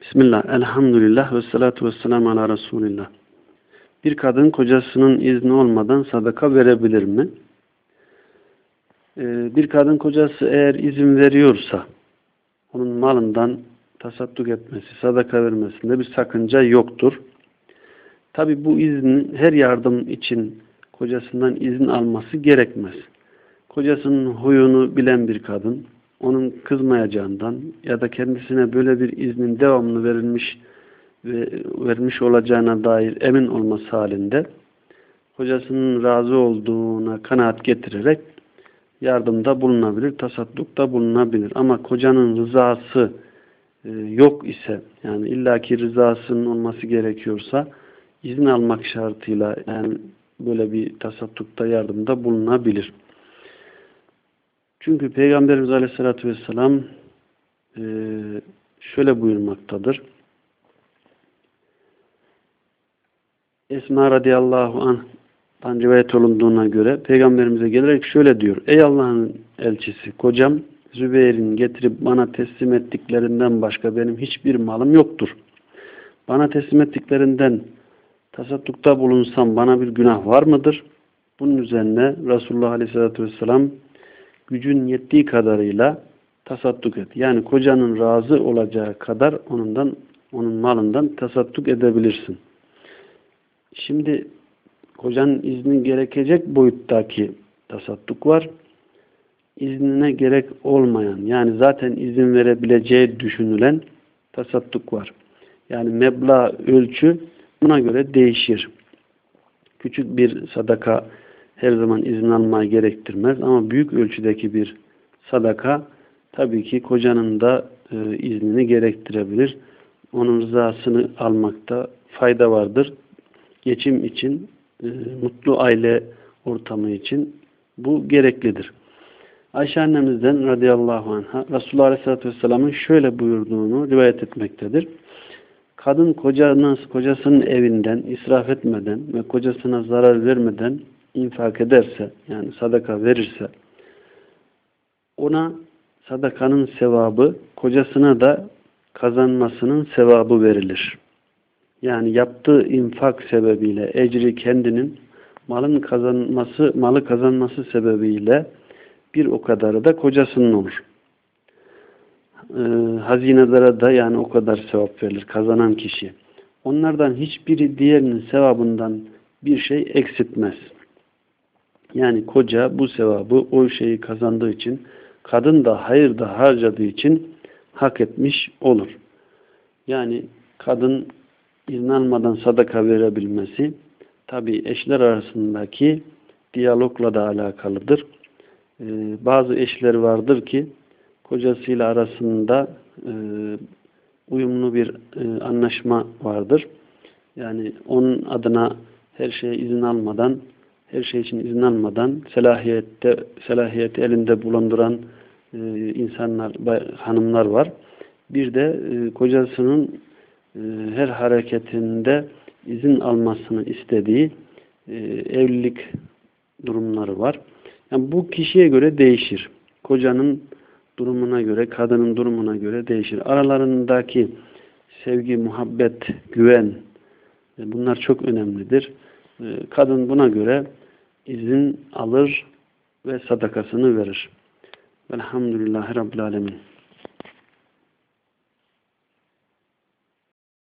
Bismillah, elhamdülillah ve salatu ve selamu ala Resulillah. Bir kadın kocasının izni olmadan sadaka verebilir mi? Ee, bir kadın kocası eğer izin veriyorsa onun malından tasadduk etmesi, sadaka vermesinde bir sakınca yoktur. Tabi bu izin her yardım için kocasından izin alması gerekmez. Kocasının huyunu bilen bir kadın, onun kızmayacağından ya da kendisine böyle bir iznin devamlı verilmiş ve vermiş olacağına dair emin olması halinde kocasının razı olduğuna kanaat getirerek yardımda bulunabilir, tasaddukta bulunabilir. Ama kocanın rızası e, yok ise yani illaki rızasının olması gerekiyorsa izin almak şartıyla yani böyle bir tasaddukta yardımda bulunabilir. Çünkü Peygamberimiz Aleyhisselatü Vesselam e, şöyle buyurmaktadır. Esma radıyallahu anh'tan rivayet olunduğuna göre Peygamberimize gelerek şöyle diyor. Ey Allah'ın elçisi kocam Zübeyir'in getirip bana teslim ettiklerinden başka benim hiçbir malım yoktur. Bana teslim ettiklerinden tasaddukta bulunsam bana bir günah var mıdır? Bunun üzerine Resulullah Aleyhisselatü Vesselam gücün yettiği kadarıyla tasadduk et. Yani kocanın razı olacağı kadar onundan onun malından tasadduk edebilirsin. Şimdi kocanın izni gerekecek boyuttaki tasadduk var. İznine gerek olmayan yani zaten izin verebileceği düşünülen tasadduk var. Yani meblağ ölçü buna göre değişir. Küçük bir sadaka her zaman izin almayı gerektirmez ama büyük ölçüdeki bir sadaka tabii ki kocanın da e, iznini gerektirebilir. Onun rızasını almakta fayda vardır. Geçim için, e, mutlu aile ortamı için bu gereklidir. Ayşe annemizden radıyallahu anh'a Resulullah Aleyhisselatü Vesselam'ın şöyle buyurduğunu rivayet etmektedir. Kadın kocanın, kocasının evinden israf etmeden ve kocasına zarar vermeden infak ederse yani sadaka verirse ona sadakanın sevabı kocasına da kazanmasının sevabı verilir. Yani yaptığı infak sebebiyle ecri kendinin malın kazanması, malı kazanması sebebiyle bir o kadarı da kocasının olur. Ee, hazinelere da yani o kadar sevap verilir kazanan kişi. Onlardan hiçbiri diğerinin sevabından bir şey eksiltmez. Yani koca bu sevabı o şeyi kazandığı için kadın da hayırda harcadığı için hak etmiş olur. Yani kadın izin almadan sadaka verebilmesi tabi eşler arasındaki diyalogla da alakalıdır. Ee, bazı eşler vardır ki kocasıyla arasında e, uyumlu bir e, anlaşma vardır. Yani onun adına her şeye izin almadan her şey için izin almadan selahiyette selahiyeti elinde bulunduran e, insanlar, hanımlar var. Bir de e, kocasının e, her hareketinde izin almasını istediği e, evlilik durumları var. Yani bu kişiye göre değişir. Kocanın durumuna göre, kadının durumuna göre değişir. Aralarındaki sevgi, muhabbet, güven e, bunlar çok önemlidir. E, kadın buna göre izin alır ve sadakasını verir. Velhamdülillahi Rabbil Alemin.